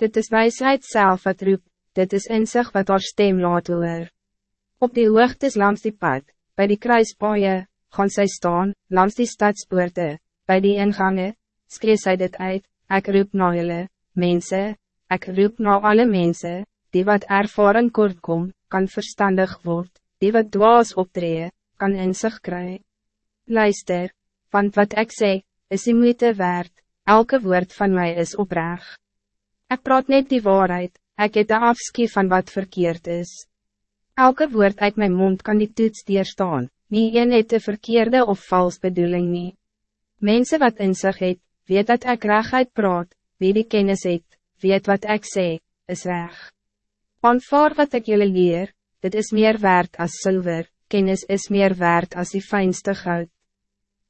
Dit is wijsheid zelf wat roep, dit is inzicht wat haar stem laat hoor. Op die hoogtes langs die pad, bij die kruispaaie, gaan zij staan, langs die stadspoorte, bij die ingangen, skree sy dit uit, ek roep na julle, mense, ek roep na alle mensen, die wat ervaring kort kom, kan verstandig word, die wat dwaas optree, kan inzicht kry. Luister, want wat ik zeg, is die moeite waard, elke woord van mij is oprecht. Ik praat net die waarheid, ik het de afskie van wat verkeerd is. Elke woord uit mijn mond kan die toets staan, nie een het de verkeerde of vals bedoeling nie. Mensen wat in zich het, weet dat ik rechtheid praat, wie die kennis het, weet wat ik zeg, is reg. Aanvaar wat ik jullie leer, dit is meer waard als zilver, kennis is meer waard als die fijnste goud.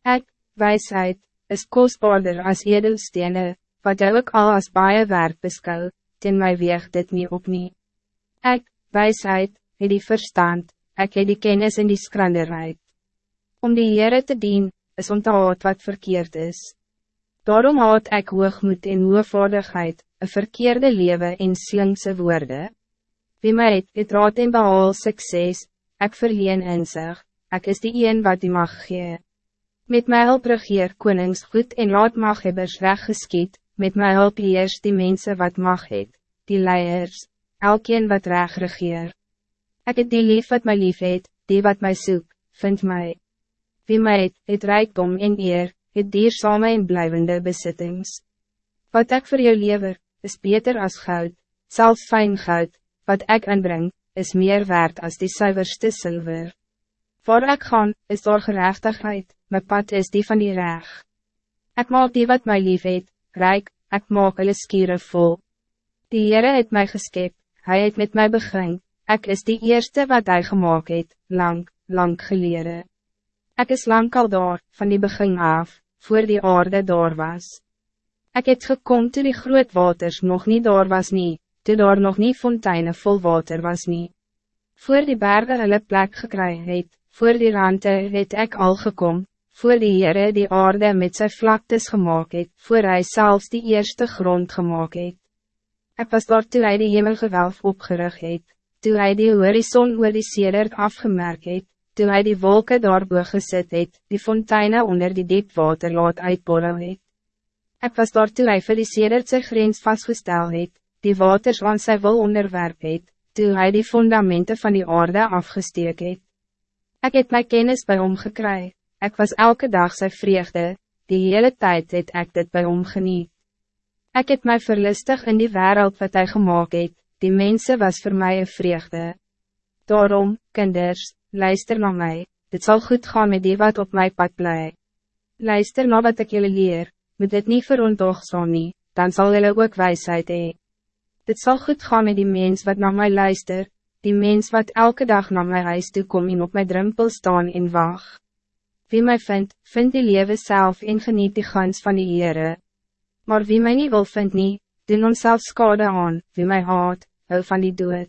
Ik, wijsheid, is kostbaarder als edelstenen, wat jy ook al als baie waard beskou, ten my weeg dit niet op nie. Ek, wijsheid, het die verstand, ek het die kennis in die skranderheid. Om die Heere te dien, is om te haat wat verkeerd is. Daarom haat ek hoogmoed en hoogvaardigheid, een verkeerde leven en slinkse woorden. Wie mij het, het raad en behaal sukses, ek verleen in sig, ek is die een wat die mag gee. Met my hulp regeer konings goed en laat maghebbers reg geskiet, met my hulp heers die mensen wat mag het, die leiers, elkeen wat reg regeer. Ik het die lief wat my lief het, die wat mij soek, vind mij. Wie mij het, het rijkdom en eer, het dierzame en blijvende bezittings. Wat ik voor jou lever, is beter als goud, zelfs fijn goud, wat ik inbreng, is meer waard als die zuiverste zilver. Voor ik gaan, is door gerechtigheid, mijn pad is die van die reg. Ik maak die wat mij lief het, rijk, ik maak hulle skiere vol. Die Heere het mij geskep, hij het met mij begin, ik is die eerste wat hij gemaakt het, lang, lang geleden. Ik is lang al daar, van die begin af, voor die aarde daar was. Ik het gekom toe die groot waters nog niet daar was nie, toe daar nog niet fonteinen vol water was nie. Voor die bergen hulle plek gekry het, voor die rante het ik al gekom, voor die Heere die aarde met zijn vlaktes gemaakt het, voor hij zelfs die eerste grond gemaakt het. Ik was daar toe hy die hemelgewelf opgerig het, toe hy die horizon oor die sedert afgemerkt het, toe hy die wolken daarboe gesit het, die fonteinen onder die diep water laat uitborrel het. Ek was daar toe hy vir die sedert sy grens vastgestel het, die waters aan sy wil onderwerp het, toe hy die fundamenten van die aarde afgesteek het. Ek het my kennis bij hom gekry, ek was elke dag sy vreugde, die hele tijd het ek dit bij hom geniet. Ek het my verlustig in die wereld wat hij gemaakt het, die mensen was voor mij een vreugde. Daarom, kinders, luister naar mij, dit zal goed gaan met die wat op mijn pad blij. Luister naar wat ik jullie leer, moet dit niet verontogzaam nie, dan zal jullie ook wijsheid hee. Dit zal goed gaan met die mens wat naar mij luister, die mens wat elke dag naar mijn huis toe kom en op mijn drempel staan in wacht. Wie mij vindt, vindt die leven zelf en geniet die gans van die Heere. Maar wie mij niet wil vindt niet, doen onszelf skade aan, wie mij haat, hou van die dood.